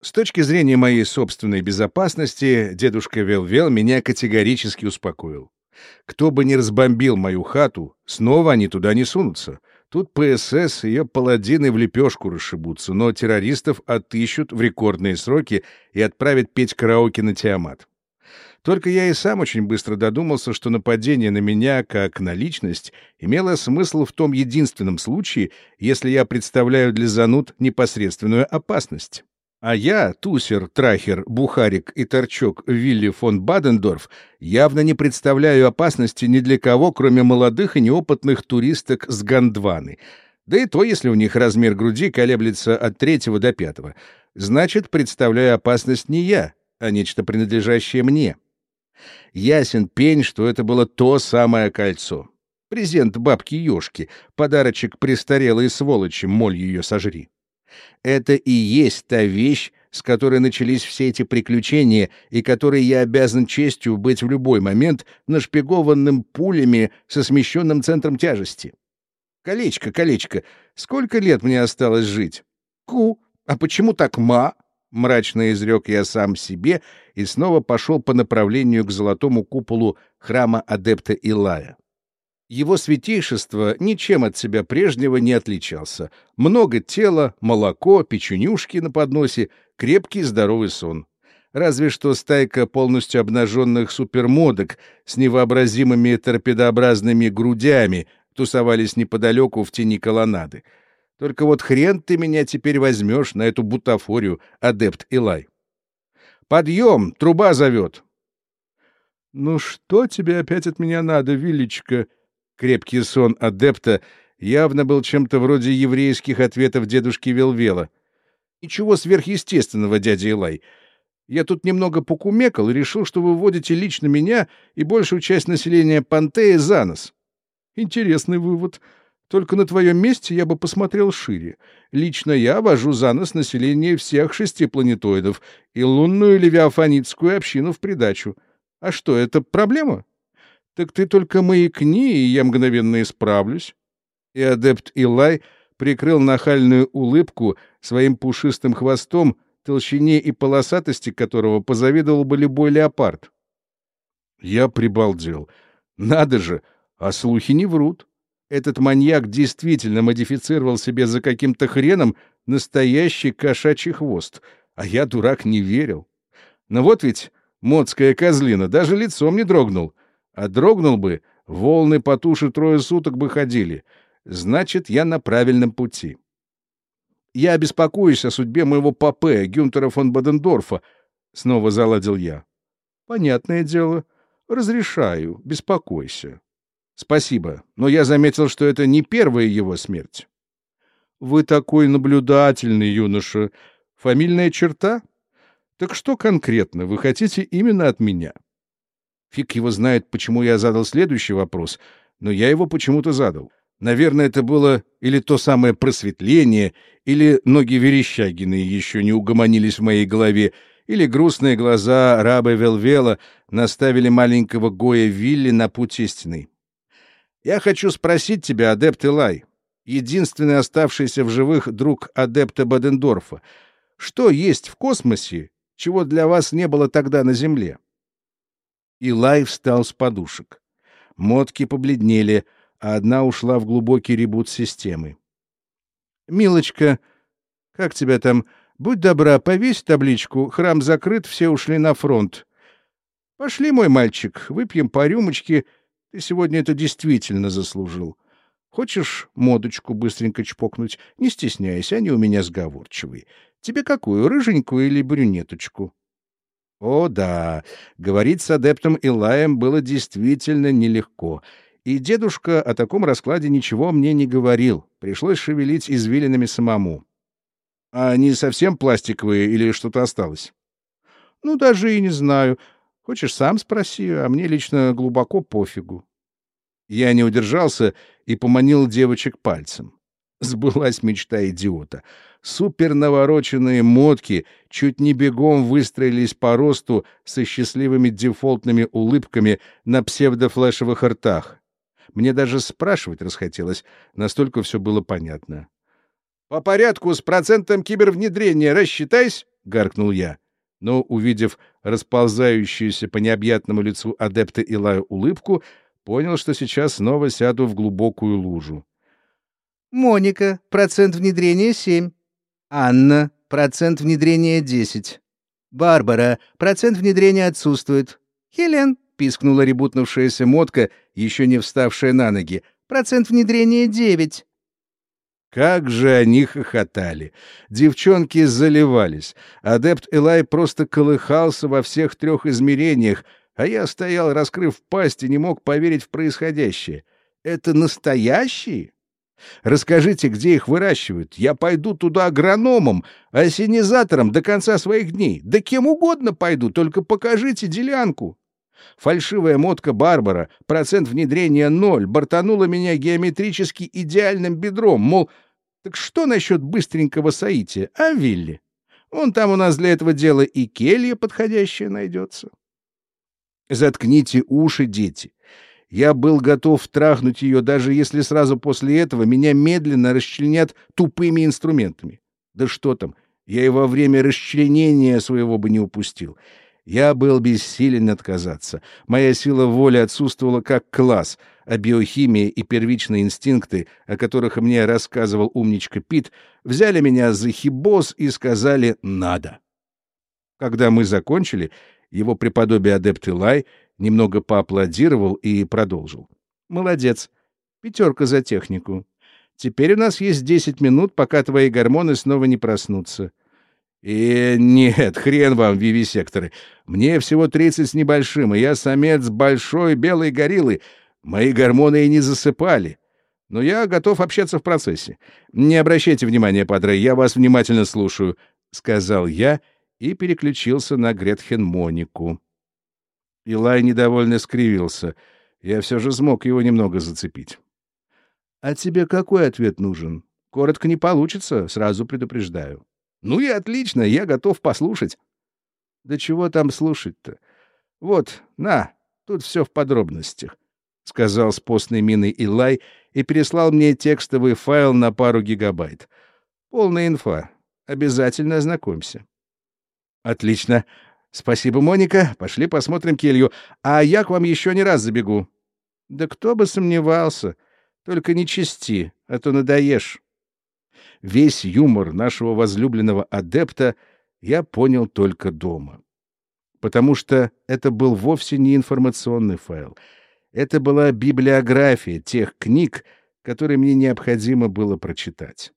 С точки зрения моей собственной безопасности, дедушка Велвел меня категорически успокоил. Кто бы ни разбомбил мою хату, снова они туда не сунутся. Тут ПСС и ее паладины в лепешку расшибутся, но террористов отыщут в рекордные сроки и отправят петь караоке на Тиамат. Только я и сам очень быстро додумался, что нападение на меня, как на личность, имело смысл в том единственном случае, если я представляю для зануд непосредственную опасность. А я, Тусер, Трахер, Бухарик и Торчок Вилли фон Бадендорф явно не представляю опасности ни для кого, кроме молодых и неопытных туристок с Гондваны. Да и то, если у них размер груди колеблется от третьего до пятого. Значит, представляю опасность не я, а нечто принадлежащее мне. Ясен пень, что это было то самое кольцо. Презент бабки Ёшки, подарочек престарелой сволочи, моль ее сожри. Это и есть та вещь, с которой начались все эти приключения, и которой я обязан честью быть в любой момент нашпигованным пулями со смещенным центром тяжести. Колечко, колечко, сколько лет мне осталось жить? Ку, а почему так ма? Мрачно изрек я сам себе и снова пошел по направлению к золотому куполу храма адепта Илая. Его святейшество ничем от себя прежнего не отличался. Много тела, молоко, печенюшки на подносе, крепкий здоровый сон. Разве что стайка полностью обнаженных супермодок с невообразимыми торпедообразными грудями тусовались неподалеку в тени колоннады. Только вот хрен ты меня теперь возьмешь на эту бутафорию, адепт Илай. «Подъем! Труба зовет!» «Ну что тебе опять от меня надо, Вилечка?» Крепкий сон адепта явно был чем-то вроде еврейских ответов дедушки Велвела. «Ничего сверхъестественного, дядя Илай. Я тут немного покумекал и решил, что вы вводите лично меня и большую часть населения Пантеи за нос». «Интересный вывод. Только на твоем месте я бы посмотрел шире. Лично я вожу за нос население всех шести планетоидов и лунную левиафанитскую общину в придачу. А что, это проблема?» Так ты только маякни, и я мгновенно исправлюсь. И адепт Илай прикрыл нахальную улыбку своим пушистым хвостом, толщине и полосатости которого позавидовал бы любой леопард. Я прибалдел. Надо же, а слухи не врут. Этот маньяк действительно модифицировал себе за каким-то хреном настоящий кошачий хвост, а я, дурак, не верил. Но вот ведь модская козлина даже лицом не дрогнул — а дрогнул бы, волны по туше трое суток бы ходили. Значит, я на правильном пути. Я беспокоюсь о судьбе моего папе, Гюнтера фон Бадендорфа, — снова заладил я. — Понятное дело. Разрешаю, беспокойся. — Спасибо, но я заметил, что это не первая его смерть. — Вы такой наблюдательный, юноша. Фамильная черта? Так что конкретно вы хотите именно от меня? — Фиг его знает, почему я задал следующий вопрос, но я его почему-то задал. Наверное, это было или то самое просветление, или ноги Верещагины еще не угомонились в моей голове, или грустные глаза раба Велвела наставили маленького Гоя Вилли на путь истины. Я хочу спросить тебя, адепт Элай, единственный оставшийся в живых друг адепта Бадендорфа, что есть в космосе, чего для вас не было тогда на Земле? Илай встал с подушек. Мотки побледнели, а одна ушла в глубокий ребут системы. «Милочка, как тебя там? Будь добра, повесь табличку. Храм закрыт, все ушли на фронт. Пошли, мой мальчик, выпьем по рюмочке. Ты сегодня это действительно заслужил. Хочешь модочку быстренько чпокнуть? Не стесняйся, они у меня сговорчивые. Тебе какую, рыженькую или брюнеточку?» О, да, говорить с адептом Илаем было действительно нелегко. И дедушка о таком раскладе ничего мне не говорил. Пришлось шевелить извилинами самому. А они совсем пластиковые или что-то осталось? Ну, даже и не знаю. Хочешь, сам спроси, а мне лично глубоко пофигу. Я не удержался и поманил девочек пальцем. Сбылась мечта идиота — супернавороченные мотки чуть не бегом выстроились по росту со счастливыми дефолтными улыбками на псевдофлешевых ртах. Мне даже спрашивать расхотелось, настолько все было понятно. — По порядку, с процентом кибервнедрения рассчитайся, гаркнул я. Но, увидев расползающуюся по необъятному лицу адепта Илая улыбку, понял, что сейчас снова сяду в глубокую лужу. «Моника, процент внедрения семь. Анна, процент внедрения десять. Барбара, процент внедрения отсутствует. Хелен, пискнула ребутнувшаяся мотка, еще не вставшая на ноги, процент внедрения девять. Как же они хохотали! Девчонки заливались. Адепт Элай просто колыхался во всех трех измерениях, а я стоял, раскрыв пасть, и не мог поверить в происходящее. Это настоящие? Расскажите, где их выращивают. Я пойду туда агрономом, осенизатором до конца своих дней. Да кем угодно пойду, только покажите делянку. Фальшивая мотка Барбара, процент внедрения ноль, бортанула меня геометрически идеальным бедром, мол, так что насчет быстренького соития, а, Вилли? Вон там у нас для этого дела и келья подходящая найдется. Заткните уши, дети. Я был готов трахнуть ее, даже если сразу после этого меня медленно расчленят тупыми инструментами. Да что там, я и во время расчленения своего бы не упустил. Я был бессилен отказаться. Моя сила воли отсутствовала как класс, а биохимия и первичные инстинкты, о которых мне рассказывал умничка Пит, взяли меня за хибос и сказали «надо». Когда мы закончили, его преподобие адепт Илай немного поаплодировал и продолжил. «Молодец. Пятерка за технику. Теперь у нас есть десять минут, пока твои гормоны снова не проснутся. И нет, хрен вам, вивисекторы. Мне всего тридцать с небольшим, и я самец большой белой гориллы. Мои гормоны и не засыпали. Но я готов общаться в процессе. Не обращайте внимания, падре, я вас внимательно слушаю, — сказал я и переключился на Гретхен Монику. Илай недовольно скривился. Я все же смог его немного зацепить. — А тебе какой ответ нужен? Коротко не получится, сразу предупреждаю. Ну и отлично, я готов послушать. Да чего там слушать-то? Вот, на, тут все в подробностях, — сказал с постной миной Илай и переслал мне текстовый файл на пару гигабайт. Полная инфа. Обязательно ознакомься. Отлично. Спасибо, Моника. Пошли посмотрим келью. А я к вам еще не раз забегу. Да кто бы сомневался. Только не чисти, а то надоешь весь юмор нашего возлюбленного адепта я понял только дома. Потому что это был вовсе не информационный файл. Это была библиография тех книг, которые мне необходимо было прочитать.